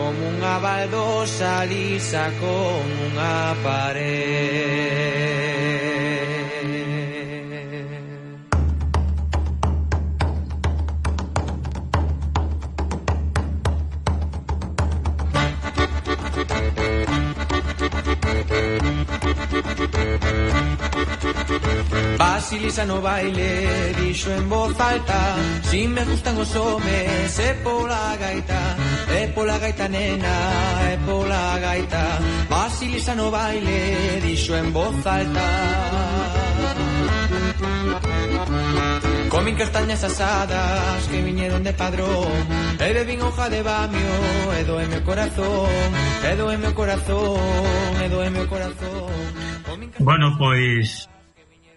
como unha baldosa lisa como unha pared Basilisa no baile, dixo en voz alta, si me gustan os homes, é pola gaita, É pola gaita nena, é pola gaita. Basilisa no baile, dixo en voz alta. Comen castañas asadas que viñeron de padrón. E bebín hoja de bamio, e doe meu corazón, E doe meu corazón, e doe meu corazón. Bueno, pois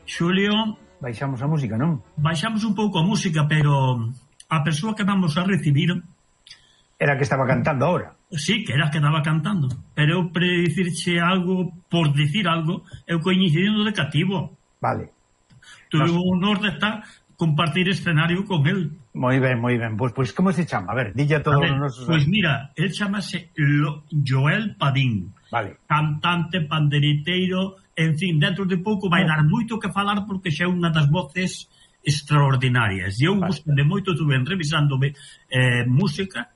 Xulio Baixamos a música, non? Baixamos un pouco a música, pero a persoa que vamos a recibir Era que estaba cantando ahora Sí, que era que estaba cantando Pero eu predicirche algo, por dicir algo Eu coincidindo de cativo Vale Tuve o honor de estar compartir escenario con el Moi ben, moi ben. Pois, pois como se chama? A ver, dille a todos a os nosos... Pois mira, el chamase Joel Padín. Vale. Cantante, panderiteiro, En fin, dentro de pouco vai dar moito que falar porque xa é unha das voces extraordinarias. E eu gustame moito, tuve revisándome eh, música,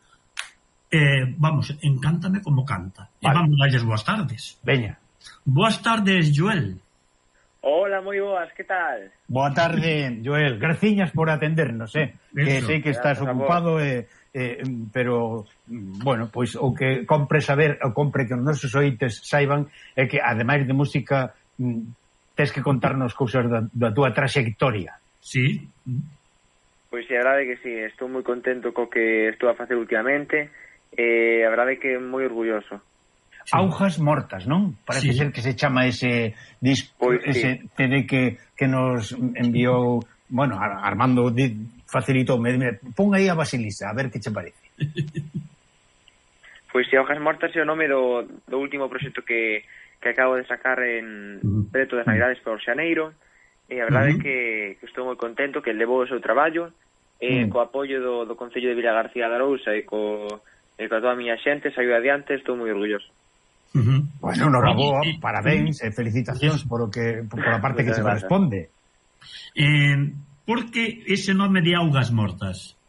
eh, vamos, encántame como canta. Vale. E vamos darles boas tardes. Veña. Boas tardes, Joel. Hola, moi boas, que tal? Boa tarde, Joel. Graciñas por atendernos, eh. Eso, que sei que estás ocupado e eh, eh, pero bueno, pois o que compre saber, o compre que os nosos oites saiban é que ademais de música mm, tes que contarnos cousas da, da túa traxectoria. Sí. Pois sí, a verdade que sí, estou moi contento co que estou a facer últimamente e eh, a verdade que moi orgulloso. Sí. Aujas mortas, non? Parece sí. ser que se chama ese disco, pois, ese sí. CD que, que nos enviou, bueno, Armando facilitoume, me pon aí a Basilisa, a ver que che parece. Pois pues, si Hojas Mortas é o nome do, do último proxecto que, que acabo de sacar en preto das Navidades por Xaneiro, e a verdade uh -huh. é que, que estou moi contento que levou o seu traballo, e uh -huh. co apoio do, do Concello de Vila García da Rousa e co, e co toda a miña xente saiu adiante, estou moi orgulloso. Uh -huh. Bueno, enhoraboa, parabéns e felicitacións por o que por a parte que se corresponde. Eh, Por que ese nome de augas mortas?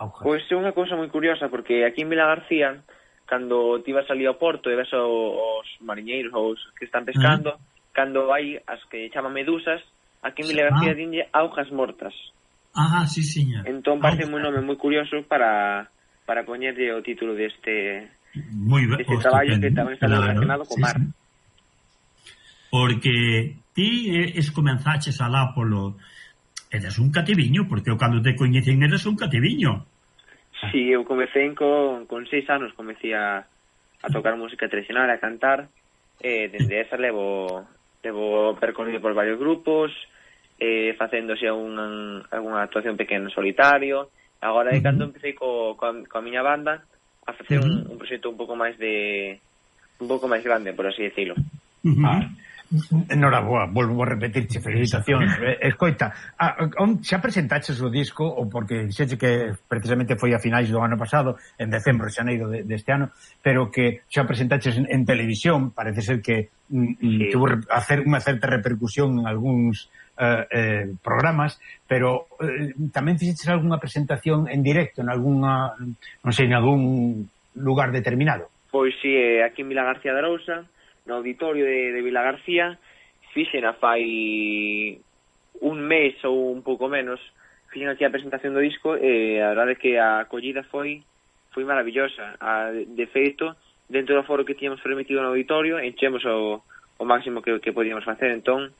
Augas. Pois é unha cousa moi curiosa, porque aquí en Vila García, cando ti vas ali ao porto e ves os mariñeiros ou os que están pescando, uh -huh. cando hai as que chaman medusas, aquí en Vila García ah. dinlle augas mortas. Ah, sí, señor. Entón parece un nome moi curioso para para coñerlle o título deste moi este oh, traballo que tamén está claro, relacionado con sí, mar. Sí. Porque ti eh, es comenzaches alá polo eres un cativiño, porque eu cando te coñecen eres un cativiño. Si, sí, eu comecei con, con seis anos, comecei a, a tocar música tradicional, a cantar, e dende esa levo, levo percorrido por varios grupos, eh, facéndose unha algunha actuación pequena en solitario, agora é cando empecé co, co, coa miña banda, a facer un, un proxecto un pouco máis de un pouco máis grande, por así decirlo. Uh -huh. ah, Enhoraboa, volvo a repetirche, felicitacións. Eh, escoita, a, on, xa presentaches o disco, ou porque xeche que precisamente foi a finais do ano pasado, en decembro, xaneiro de, deste ano, pero que xa presentaches en, en televisión, parece ser que mm, mm sí. tuvo hacer unha certa repercusión en algúns eh, eh, programas, pero eh, tamén fixeches algunha presentación en directo, en algunha, non sei, en algún lugar determinado. Pois si, sí, aquí en Vila García de Arousa, no auditorio de, de Vila García fixena fai un mes ou un pouco menos fixen aquí a presentación do disco e a verdade é que a acollida foi foi maravillosa. A, de feito dentro do foro que tínhamos permitido no auditorio enchemos o, o máximo que, que podíamos facer entón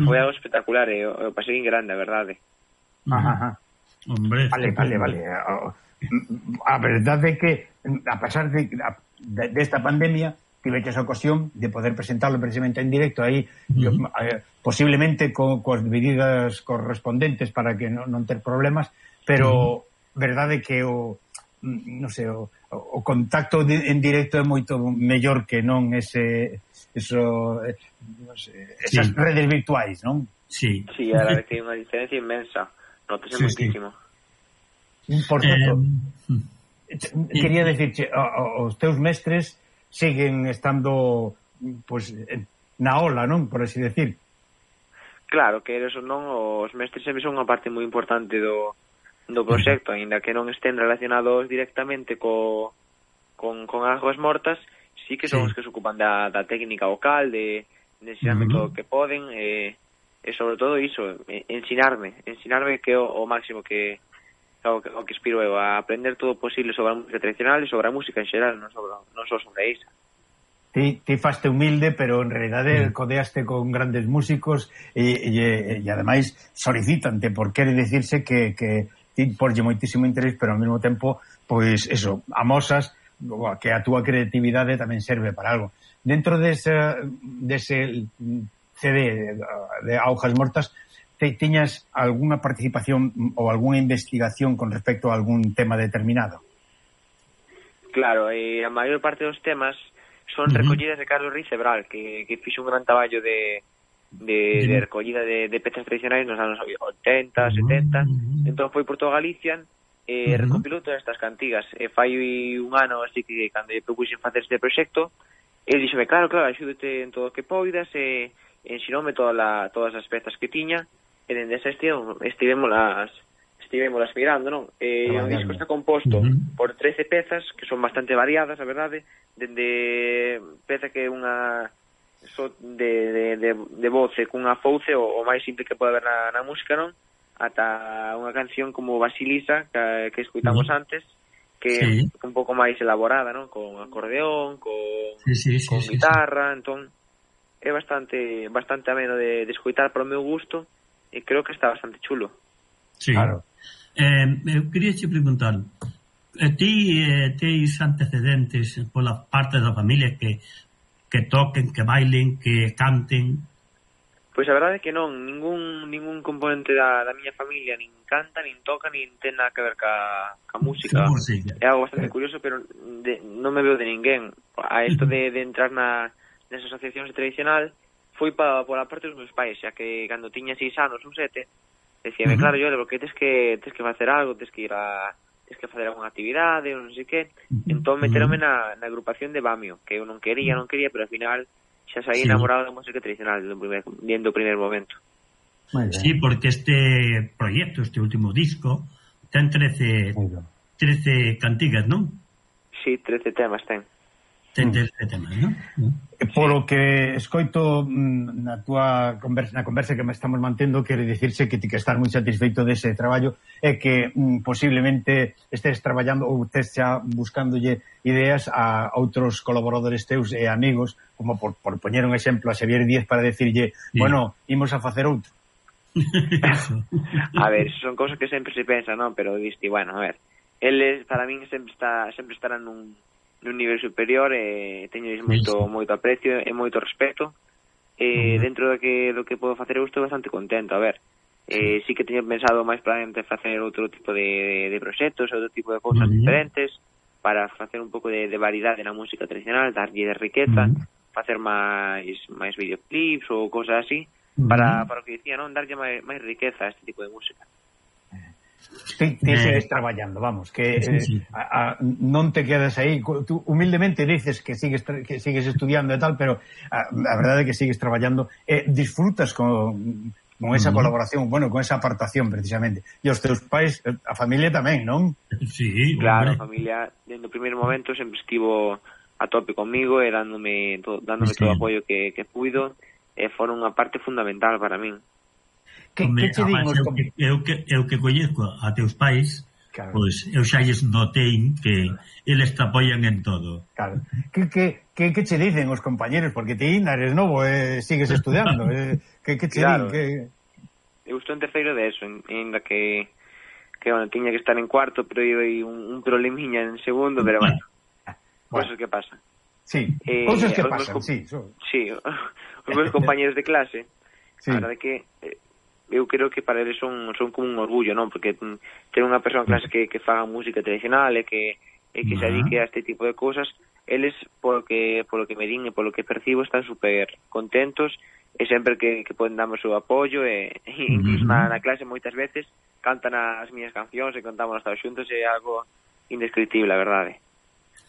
foi algo espectacular e o, o pasei en grande, a verdade. Ajá, ajá. Hombre, vale, vale, vale. A verdade é que a pesar de, de, desta pandemia tiveches a ocasión de poder presentarlo precisamente en directo aí uh -huh. eh, posiblemente co, coas medidas correspondentes para que non, non ter problemas pero uh -huh. verdade que o mm, non sei, o, o contacto de, en directo é moito mellor que non ese eso, eh, non sei, esas sí. redes virtuais, non? Sí. Sí, a la vez que hai unha diferencia inmensa, notase sí, moitísimo. Sí. Por tanto, eh, quería decirche aos teus mestres siguen estando pues, na ola, non, por así decir. Claro, que eres ou non, os mestres sempre son unha parte moi importante do, do proxecto, mm. aínda que non estén relacionados directamente co, con, con aguas as mortas, sí que son sí. os que se ocupan da, da técnica vocal, de, de ensinarme uh mm-hmm. -huh. todo o que poden, e, e sobre todo iso, eh, ensinarme, ensinarme que é o, o máximo que, o que, o que espiro eu a aprender todo o posible sobre a música tradicional e sobre a música en xeral, non, sobre, non só sobre esa. Ti, ti faste humilde, pero en realidade mm. codeaste con grandes músicos e, e, e ademais solicitante, por quere dicirse que, que ti porlle moitísimo interés, pero ao mesmo tempo, pois, eso, amosas que a túa creatividade tamén serve para algo. Dentro dese, dese CD de, de Aujas Mortas, te, tiñas algunha participación ou algunha investigación con respecto a algún tema determinado? Claro, e a maior parte dos temas son uh -huh. recollidas de Carlos Riz que, que fixo un gran traballo de, de, de recollida de, de pezas tradicionais nos anos 80, 70 entón foi por toda Galicia e eh, recopilou todas estas cantigas. E fai un ano así que cando lle propuxen facer este proxecto el dixome, claro, claro, axúdete en todo o que poidas e ensinoume toda la, todas as pezas que tiña e dende esa estión estivémolas estivémolas mirando, non? E o disco está composto uh -huh. por 13 pezas que son bastante variadas, a verdade, dende peza que é unha so de, de, de, de voce cunha fouce o, o máis simple que pode haber na, na música, non? Ata unha canción como Basilisa que, que escuitamos uh -huh. antes que sí. é un pouco máis elaborada, non? Con acordeón, con, sí, sí, sí, con sí, guitarra, sí, sí. entón é bastante bastante ameno de, de escuitar para o meu gusto, uh e creo que está bastante chulo. Sí. Claro. Eh, eu queria che preguntar, eh, ti eh, teis antecedentes pola parte da familia que que toquen, que bailen, que canten? Pois a verdade é que non, ningún ningún componente da, da miña familia nin canta, nin toca, nin ten nada que ver ca, ca música. Sí, é algo bastante curioso, pero de, non me veo de ninguén. A isto de, de entrar na, nas asociacións tradicional, foi pa, pola parte dos meus pais, xa que cando tiña seis anos ou sete, decíame, uh -huh. claro, yo, porque tens que, tens que facer algo, tens que ir a tens que facer algunha actividade, ou non sei que, entón meterome na, na agrupación de Bamio, que eu non quería, non quería, pero ao final xa saí sí. enamorado da música tradicional dentro do primer, dentro do primer momento. Sí, porque este proyecto, este último disco, ten 13, 13 cantigas, non? Sí, 13 temas ten. Ten 13 temas, non? Mm polo que escoito mm, na túa conversa, na conversa que me estamos mantendo, quere dicirse que ti que estás moi satisfeito dese traballo e que mm, posiblemente estés traballando ou estés xa buscándolle ideas a outros colaboradores teus e amigos, como por, por poñer un exemplo a Xavier Díez para decirlle, sí. bueno, imos a facer outro. a ver, son cousas que sempre se pensa, non? Pero diste, bueno, a ver, eles para min sempre está sempre estarán nun nun nivel superior e teño moito moito aprecio e moito respeto. E uh -huh. dentro do que do que podo facer eu estou bastante contento, a ver. Eh, sí que teño pensado máis probablemente facer outro tipo de, de proxectos, outro tipo de cousas uh -huh. diferentes para facer un pouco de, de variedade na música tradicional, darlle de riqueza, uh -huh. facer máis máis videoclips ou cousas así, uh -huh. para para o que dicía, non, darlle máis, máis riqueza a este tipo de música. Uh Ti, ti eh, sigues traballando, vamos, que sí, sí. Eh, a, a, non te quedas aí. Tú humildemente dices que sigues que sigues estudiando e tal, pero a, a verdade é que sigues traballando e eh, disfrutas con con esa uh -huh. colaboración, bueno, con esa apartación precisamente. E os teus pais, eh, a familia tamén, non? Sí, claro, a familia dentro do primeiro momento sempre estivo a tope comigo e dándome todo, dándome sí. todo o apoio que, que puido e foron unha parte fundamental para min. Que, Home, que te din os... Eu que, eu, que, eu que coñezco a teus pais, claro. pois eu xa lles notei que eles te apoian en todo. Claro. Que, que, que, que che dicen os compañeros? Porque ti, eres novo, eh, sigues estudiando. Eh, que, que che claro. din? Que... Eu estou en terceiro de eso, en, en la que que bueno, tiña que estar en cuarto, pero eu aí un, un problemiña en segundo, pero bueno. bueno. Cosas que pasan. Sí, eh, cosas que pasan, sí. So. Sí, os meus compañeros de clase, sí. a verdade que eh, eu creo que para eles son, son como un orgullo, non? Porque mm, ter unha persoa en clase que, que faga música tradicional e que, e que se dedique a este tipo de cosas, eles, polo que, polo que me din e polo que percibo, están super contentos e sempre que, que poden darme o seu apoio e, e incluso na, na clase moitas veces cantan as miñas cancións e cantamos hasta xuntos e é algo indescriptible, a verdade.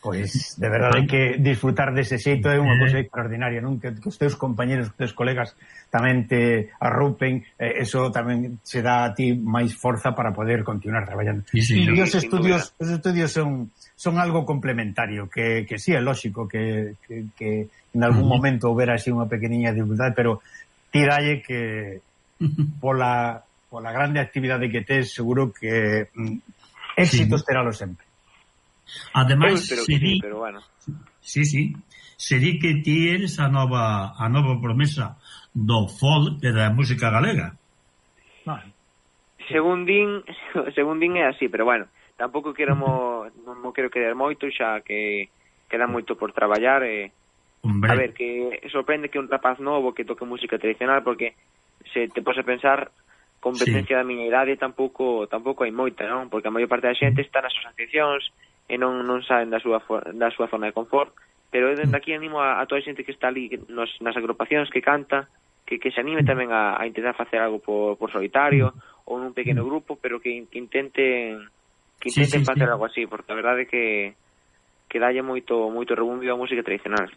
Pois, de verdade que disfrutar dese xeito é unha cousa extraordinaria, non? Que, que os teus compañeros, os teus colegas tamén te arrupen, eh, eso tamén se dá a ti máis forza para poder continuar traballando. Sí, sí, e os estudios, os estudios son son algo complementario, que, que sí é lógico que, que, que en algún uh -huh. momento houbera así unha pequeniña dificultade, pero ti dalle que pola, pola grande actividade que tes, seguro que mm, éxitos sí. teralo sempre. Ademais, se di, sí, pero bueno. Sí, sí. Se di que ti eres a nova a nova promesa do folk e da música galega. Vale. Según din, según din é así, pero bueno, tampouco queremos non mo quero querer moito xa que queda moito por traballar e Hombre. a ver que sorprende que un rapaz novo que toque música tradicional porque se te pose a pensar competencia sí. da miña idade tampouco tampouco hai moita, non? Porque a maior parte da xente está nas asociacións, e non, non saen da súa, da súa zona de confort, pero eu dende aquí animo a, a toda a xente que está ali nos, nas agrupacións, que canta, que, que se anime tamén a, a intentar facer algo por, por solitario ou nun pequeno mm. grupo, pero que, que intenten que intenten sí, sí, facer sí. algo así, porque a verdade é que que dalle moito moito rebumbio á música tradicional.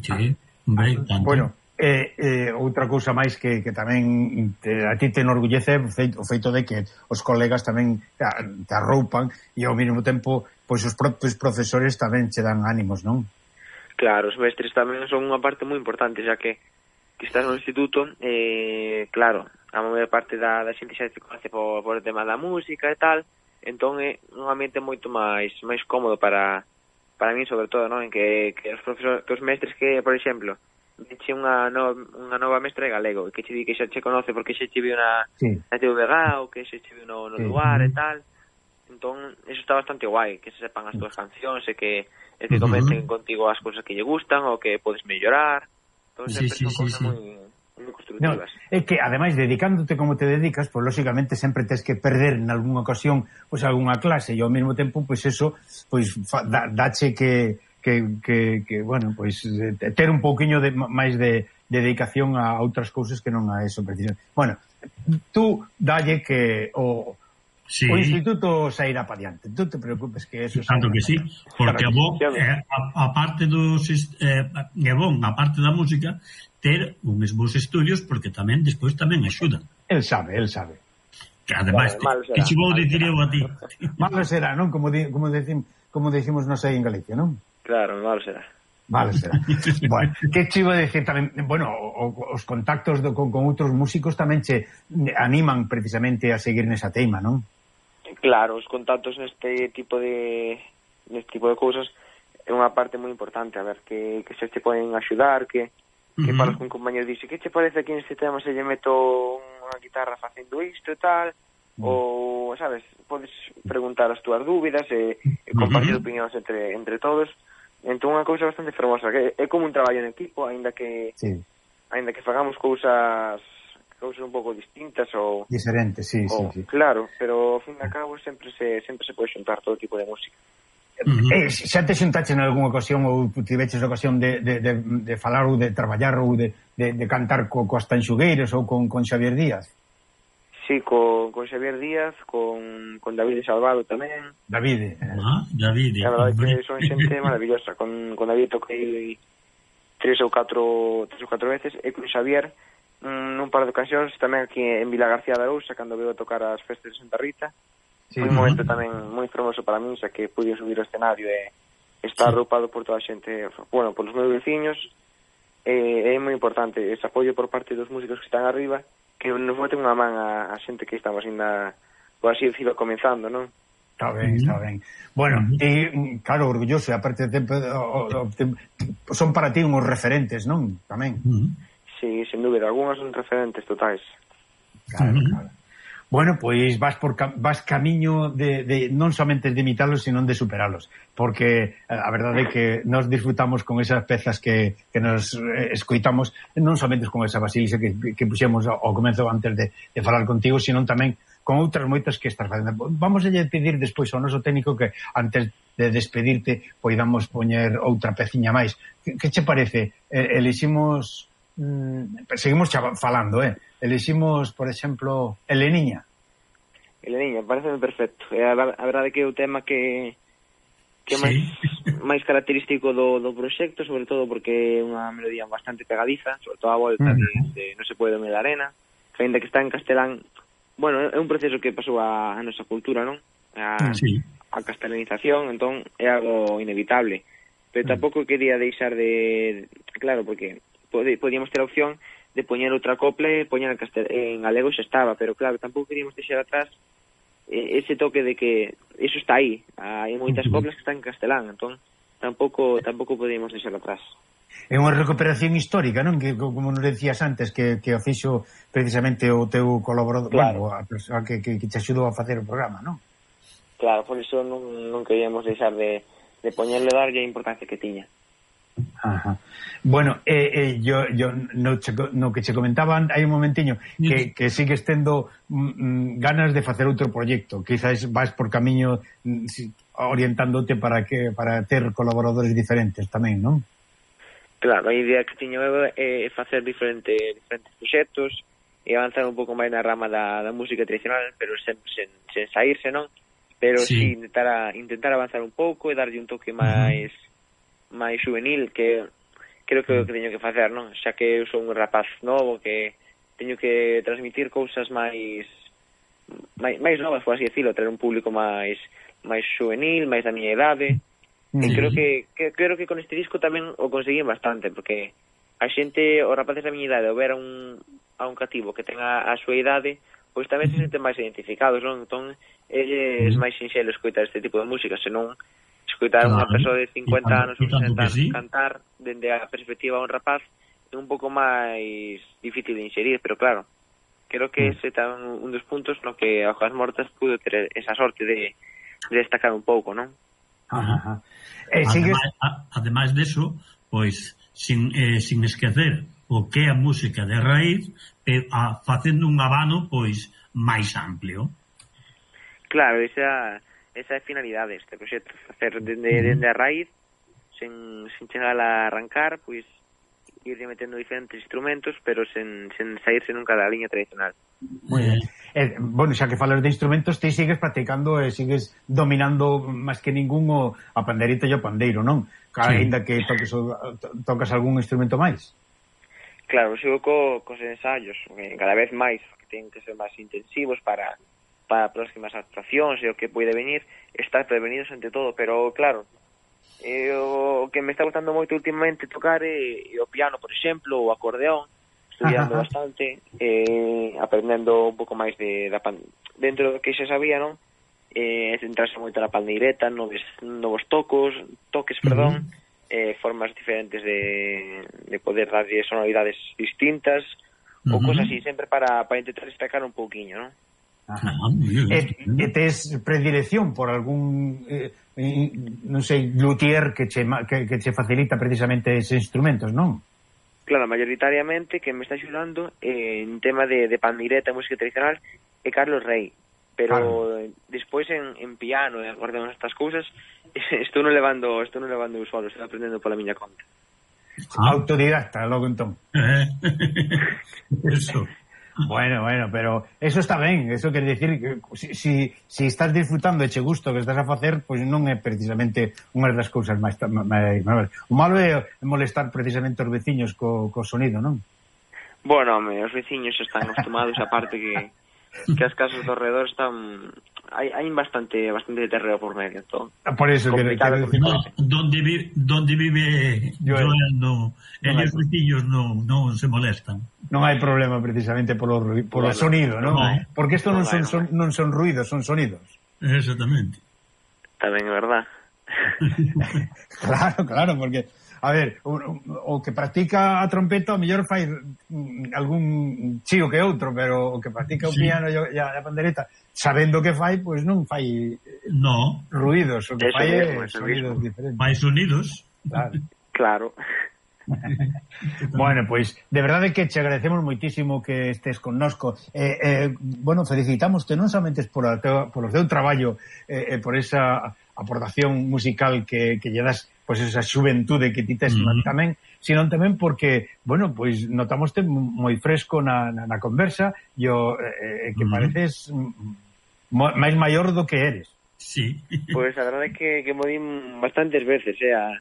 Sí, hombre, ah, tanto. Bueno, E, e outra cousa máis que, que tamén te, a ti te enorgullece o feito, o feito de que os colegas tamén te, te arroupan e ao mesmo tempo pois os propios profesores tamén che dan ánimos, non? Claro, os mestres tamén son unha parte moi importante, xa que que estás no instituto, eh, claro, a maior parte da, da xente xa te conoce por, por o tema da música e tal, entón é un ambiente moito máis máis cómodo para para mí sobre todo, non? En que, que os profesores, que os mestres que, por exemplo, che unha, no, unha nova mestra de galego, que che di que xa che conoce porque xa che viu na, sí. na TVG ou que xa che viu no, no sí. lugar e tal. Entón, eso está bastante guai, que se sepan as túas cancións e que, e que comenten uh -huh. contigo as cousas que lle gustan ou que podes mellorar. Entón, sí, sí, son sí, cousas sí. moi. No, é que, ademais, dedicándote como te dedicas, pois, pues, sempre tes que perder en algunha ocasión, pois, pues, algunha clase, e ao mesmo tempo, pois, pues, eso, pois, fa, da, dache que que, que, que bueno, pois ter un pouquiño de máis de, de dedicación a outras cousas que non a eso precisamente. Bueno, tú dalle que o Sí. O instituto sairá para diante. Tú te preocupes que eso... Tanto que sí, porque claro, vos, eh, a, a parte dos... Eh, é bon, a parte da música, ter uns bons estudios, porque tamén despois tamén axudan. El sabe, el sabe. Que ademais que che vou dicir eu a ti. Malo será, non? Como, di, como, decim, como decimos nos aí en Galicia, non? Claro, mal será. Vale, será. bueno, que chivo decir tamén, bueno, o, os contactos do, con, con outros músicos tamén che animan precisamente a seguir nesa teima, non? Claro, os contactos neste tipo de neste tipo de cousas é unha parte moi importante, a ver que, que se te poden axudar, que, que uh -huh. para un compañero dixe, que che parece que neste tema se lle meto unha guitarra facendo isto e tal, uh -huh. ou, sabes, podes preguntar as túas dúbidas e, e compartir uh -huh. opinións entre, entre todos, Entón unha cousa bastante fermosa, que é como un traballo en equipo, aínda que sí. aínda que fagamos cousas cousas un pouco distintas ou diferentes, sí, ou, sí, sí. Claro, pero ao fin e cabo sempre se sempre se pode xuntar todo tipo de música. Uh -huh. eh, xa te xuntaxe en algunha ocasión ou tiveches ocasión de, de, de, de falar ou de traballar ou de, de, de cantar co, coas tanxugueiras ou con, con Xavier Díaz? sí, con, con Xavier Díaz, con, con David Salvado tamén. David. Eh. Ah, David. A verdade que son xente maravillosa. Con, con David toquei tres ou catro, tres ou catro veces e con Xavier nun par de ocasións tamén aquí en Vila García da Ousa cando veo tocar as festas de Santa Rita sí, foi un momento tamén moi fermoso para min xa que pude subir ao escenario e estar sí. roupado por toda a xente bueno, polos meus veciños e é moi importante ese apoio por parte dos músicos que están arriba que nos boten unha man a, a xente que estamos ainda, por así decirlo, comenzando, non? Está ben, está ben. Bueno, e, claro, orgulloso, e aparte te, o, o, te, son para ti unhos referentes, non? Tamén. Sí, sin dúbida, algúns son referentes totais. Claro, claro bueno, pois vas por vas camiño de, de non somente de imitalos, sino de superalos, porque eh, a verdade é que nos disfrutamos con esas pezas que, que nos eh, escoitamos, non somente con esa basilisa que, que puxemos ao comenzo antes de, de falar contigo, sino tamén con outras moitas que estás facendo. Vamos a pedir despois ao noso técnico que antes de despedirte poidamos poñer outra peciña máis. Que, que che parece? Eh, eliximos mm, seguimos falando, eh? Eliximos, por exemplo, Eleniña. Eleniña, parece perfecto. É a, a verdade que é o tema que que sí. máis, máis característico do, do proxecto, sobre todo porque é unha melodía bastante pegadiza, sobre todo a volta mm. de, de Non se pode dormir da arena, que ainda que está en castelán, bueno, é un proceso que pasou a, a nosa cultura, non? A, sí. a castelanización, entón é algo inevitable. Pero mm. tampouco quería deixar de... Claro, porque pode, podíamos ter a opción de poñer outra copla e poñer en, castel, en galego xa estaba, pero claro, tampouco queríamos deixar atrás ese toque de que eso está aí, hai moitas coplas que están en castelán, entón tampouco tampouco podíamos deixar atrás. É unha recuperación histórica, non? Que como nos decías antes que que o fixo precisamente o teu colaborador, claro. bueno, a persoa que, que que te axudou a facer o programa, non? Claro, por iso non non queríamos deixar de de poñerle darlle a importancia que tiña. Ajá. Bueno, eh, eh, yo, yo no, che, no que che comentaban hai un momentiño que, que sigues tendo mm, mm, ganas de facer outro proxecto quizás vas por camiño mm, orientándote para que para ter colaboradores diferentes tamén, non? Claro, a idea que tiño é eh, facer diferente, diferentes proxectos e avanzar un pouco máis na rama da, da música tradicional, pero sen, sen, sen saírse, non? Pero sí, sí intentar, a, intentar avanzar un pouco e darlle un toque máis... Uh -huh máis juvenil que creo que o que teño que facer, non? Xa que eu sou un rapaz novo que teño que transmitir cousas máis máis, máis novas, por así decirlo, traer un público máis máis juvenil, máis da miña idade. Sí. E creo que, que creo que con este disco tamén o conseguí bastante porque a xente, os rapaces da miña idade, o ver a un a un cativo que tenga a súa idade, pois tamén se senten máis identificados, non? Entón, eles máis sinxelo coitar este tipo de música, senón escoitar claro, unha persoa de 50 anos ou 60 anos sí. cantar dende a perspectiva un rapaz é un pouco máis difícil de inserir, pero claro, creo que mm. ese tamén un dos puntos no que a Hojas Mortas pudo ter esa sorte de, de destacar un pouco, non? Ajá, ajá. Eh, ademais, sigues... a, ademais deso, pois, sin, eh, sin esquecer o que é a música de raíz, eh, a, facendo un abano, pois, máis amplio. Claro, esa esa é a finalidade deste proxecto, facer dende, dende a raíz, sen, sen chegar a arrancar, pois ir metendo diferentes instrumentos, pero sen, sen saírse nunca da liña tradicional. Muy ben. Eh, bueno, xa que falas de instrumentos, ti sigues practicando e eh, sigues dominando máis que ningún o, a panderita e o pandeiro, non? Cara, sí. Ainda que toques, o, tocas algún instrumento máis. Claro, sigo co, cos ensaios, eh, cada vez máis, que ten que ser máis intensivos para para próximas actuacións e o que pode venir, estar prevenidos ante todo, pero claro, eh, o que me está gustando moito últimamente tocar é eh, o piano, por exemplo, o acordeón, estudiando Ajá. bastante, eh, aprendendo un pouco máis de, da pan... dentro do que xa sabía, non? Eh, centrarse moito na pandeireta, novos, novos tocos, toques, perdón, uh -huh eh, formas diferentes de, de poder darlle sonoridades distintas uh -huh. ou cosas así, sempre para, para intentar destacar un pouquiño, non? Ah, e, e tes predilección por algún eh, non sei, luthier que che, que, que che facilita precisamente ese instrumentos, non? Claro, mayoritariamente que me está axudando eh, en tema de, de pandireta, música tradicional é Carlos Rey, pero claro. despois en, en piano e acordeón estas cousas estou non levando estou non levando eu solo, estou aprendendo pola miña conta. Ah. Autodidacta, logo entón. Eh. Eso. Bueno, bueno, pero eso está ben, eso quer decir que si, si, si estás disfrutando e che gusto que estás a facer, pois non é precisamente unha das cousas máis, máis, máis... O malo é molestar precisamente os veciños co, co sonido, non? Bueno, me, os veciños están acostumados, a parte que que as casas do redor están hai, hai bastante bastante terreo por medio, todo. Por iso que quero no, donde vive donde vive Joel, Joel no, non eles veciños non se molestan. Non hai problema precisamente polo polo bueno, sonido, non? No. Porque isto non, non son, son non son ruidos, son sonidos. Exactamente. Tamén é verdad. claro, claro, porque a ver, o, o que practica a trompeta o mellor fai algún chío que outro, pero o que practica o sí. piano e a, a pandereta, sabendo que fai, pois pues non fai eh, no. ruidos, o que Eso fai é sonidos diferentes. Fai sonidos. Claro. claro. bueno, pois, pues, de verdade que che agradecemos moitísimo que estés connosco. Eh, eh, bueno, felicitamos que non somente por, a teo, por o teu traballo, eh, eh, por esa aportación musical que, que lle das, pois, pues, esa xuventude que ti tes, mm -hmm. tamén, sino tamén porque, bueno, pois notamoste moi fresco na, na, na conversa e o, eh, que uh -huh. pareces máis maior do que eres. Sí. Pois pues, a verdade é que, que mo bastantes veces, eh, a,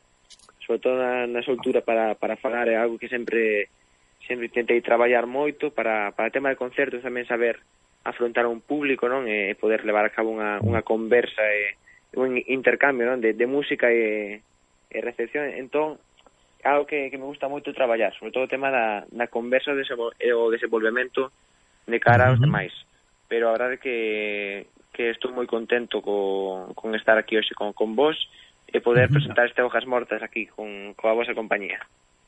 sobre todo na, na soltura para, para falar, é algo que sempre sempre tentei traballar moito para, para tema de concertos tamén saber afrontar un público, non? E poder levar a cabo unha, unha conversa e un intercambio, non? De, de música e, e recepción. Entón, algo que, que me gusta moito traballar, sobre todo o tema da, da conversa e o desenvolvemento de cara aos uh -huh. demais. Pero a verdade que, que estou moi contento co, con estar aquí hoxe con, con vos e poder uh -huh. presentar este Hojas Mortas aquí con, coa vosa compañía.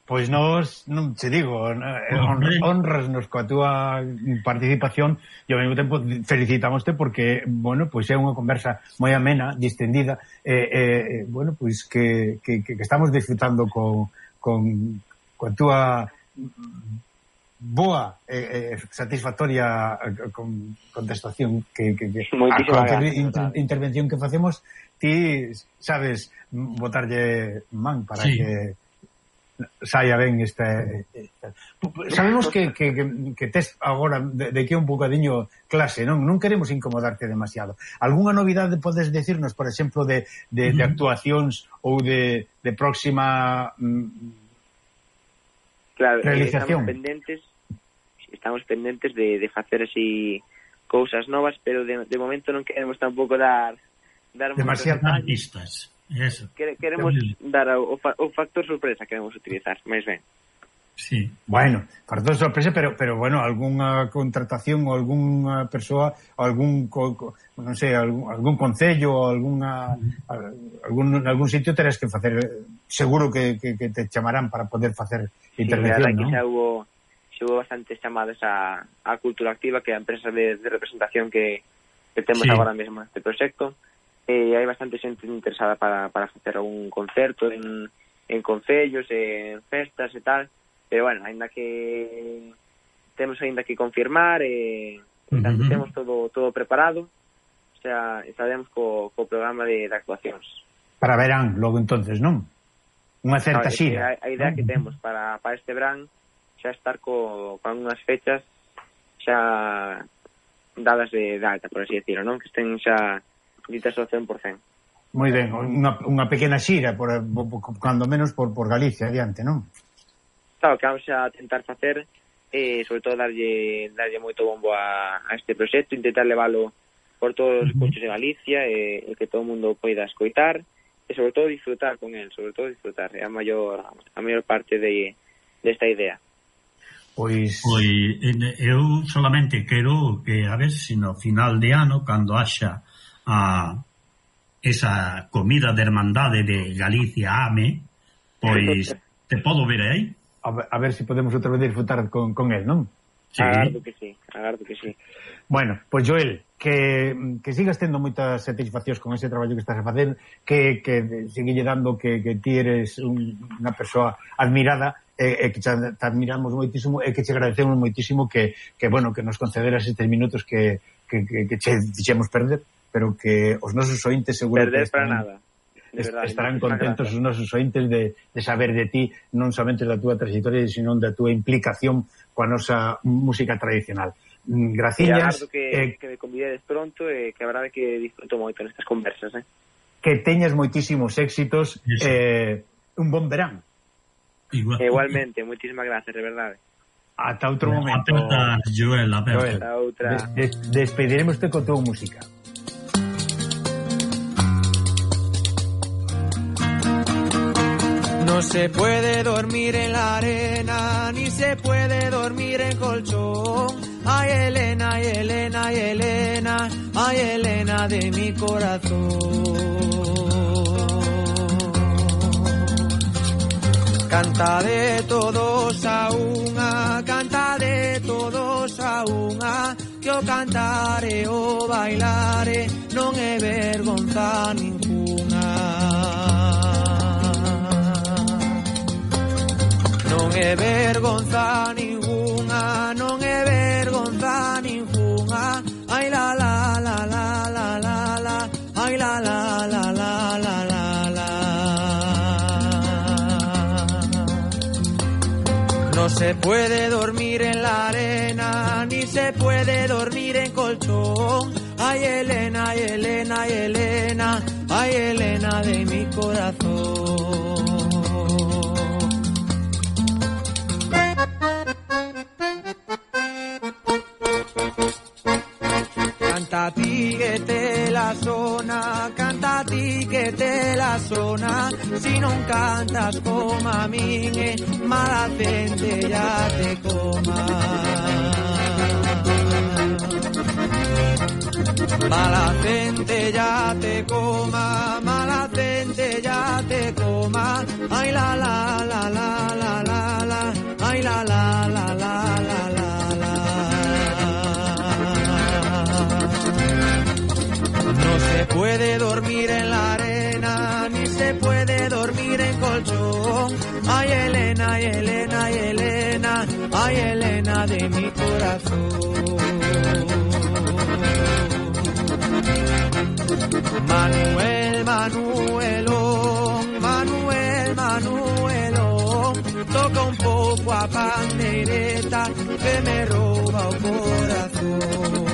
Pois nos, non te digo, eh, eh, honrasnos coa túa participación e ao mesmo tempo felicitámoste porque, bueno, pois é unha conversa moi amena, distendida, e, eh, eh, bueno, pois que, que, que estamos disfrutando con, con con túa boa e eh, satisfactoria con, contestación que, que, que a gracias, inter, intervención que facemos ti sabes botarlle man para sí. que saia ben este, este sabemos que, que, que, que tes agora de, de que un bocadiño clase, non? Non queremos incomodarte demasiado. Alguna novidade podes decirnos, por exemplo, de, de, de actuacións ou de, de próxima mm, claro, eh, realización? Estamos pendentes estamos pendentes de, de facer así cousas novas, pero de, de momento non queremos tampouco dar dar demasiadas pistas. Eso. Queremos También. dar o, o factor sorpresa queremos utilizar, máis ben. Sí. Bueno, cartón sorpresa, pero pero bueno, algunha contratación ou algunha persoa, algún co, non sei, algún, algún concello, algunha algún algún sitio terás que facer seguro que, que, que te chamarán para poder facer intervención, sí, ¿no? Xa hubo xa hubo bastantes chamadas a, a cultura activa, que é a empresa de, de representación que, que temos sí. agora mesmo este proxecto. Eh, hai bastante xente interesada para, para facer un concerto en, en concellos, en festas e tal, pero bueno, ainda que temos ainda que confirmar e eh, uh -huh. temos todo todo preparado, o sea, estaremos co, co programa de, de actuacións. Para verán logo entonces, non? Unha certa no, xira. A, a idea que temos para, para este verán xa estar co, con unhas fechas xa dadas de, de alta, por así decirlo, non? Que estén xa ditas ao 100%. Moi ben, unha, unha pequena xira por, por, por, cando menos por, por Galicia adiante, non? claro, que vamos a tentar facer eh, sobre todo darlle, darlle moito bombo a, a este proxecto, intentar leválo por todos os coches de Galicia e, e que todo o mundo poida escoitar e sobre todo disfrutar con el, sobre todo disfrutar, é a maior, a maior parte de, desta de idea. Pois... pois eu solamente quero que a ver se no final de ano cando haxa a esa comida de hermandade de Galicia AME pois te podo ver aí a, a ver se si podemos outra vez disfrutar con, con él, non? Sí. Agardo que sí, agardo que sí. Bueno, pois pues Joel, que, que sigas tendo moitas satisfaccións con ese traballo que estás a facer, que, que seguille dando que, que ti eres un, unha persoa admirada e, e que te admiramos moitísimo e que te agradecemos moitísimo que, que, bueno, que nos concederas estes minutos que, que, que, que che dixemos perder pero que os nosos ointes seguro perder que para nada de verdade. Estarán contentos os nosos ointes de, de saber de ti, non somente da túa trayectoria, sino da túa implicación coa nosa música tradicional. Mm, graciñas. Que, eh, que me convidedes pronto e eh, que a verdade que disfruto moito nestas conversas. Eh? Que teñas moitísimos éxitos. Eh, un bon verán. Igual. Igualmente, moitísimas gracias, de verdade. Ata outro momento. Apertar, Joel, aperta. Joel, Ata outra. Des, des, despediremos te con tua música. Se puede dormir en la arena, ni se puede dormir en colchón. Ay, Elena, ay, Elena, ay, Elena, ay, Elena de mi corazón. Canta de todos a una, canta de todos a una, que o cantare o bailare non é vergonza ninguna. Non é vergonza ninguna, non é vergonza ninguna. Ai la la la la la la la, ai la la la la la la la. No se puede dormir en la arena, ni se puede dormir en colchón. Ay Elena, ay Elena, ay Elena, ay Elena de mi corazón. Te la zona, si non cantas como a eh, mala gente ya te coma. Mala gente ya te coma, mala gente ya te coma, ay la la la la la la la, ay la la la la la la la. No se puede dormir en la Ay Elena, ay Elena, ay Elena, ay Elena de mi corazón. Manuel, Manuelón, Manuel, Manuelón, un tampoco a Pandereta que me roba o corazón.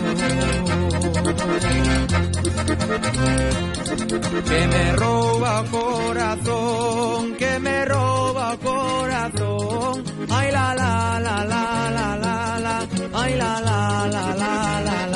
Que me roba o corazón, que me roba o corazón. Ay la la la la la la la, ay la la la la la. la.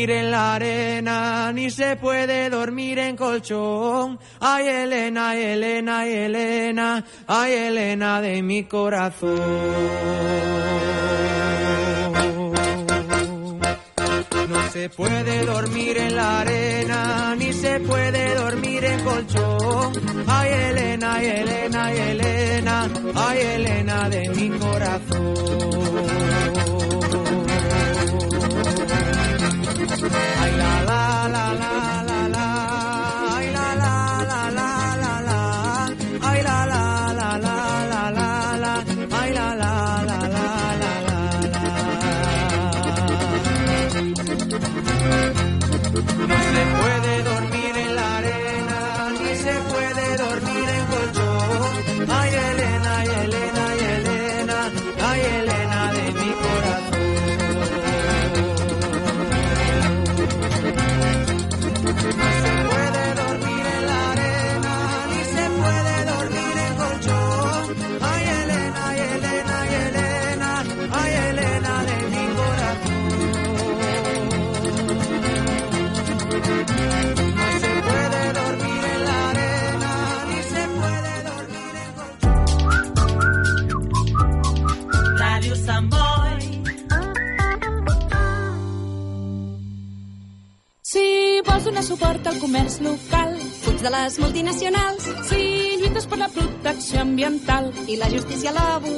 Dormir en la arena, ni se puede dormir en colchón. Ay Elena, Elena, Elena, ay Elena de mi corazón. No se puede dormir en la arena, ni se puede dormir en colchón. Ay Elena, Elena, Elena, ay Elena de mi corazón. La la la la, suport al comerç local, Fuig de les multinacionals. Si lluites per la protecció ambiental. I la justícia laboral.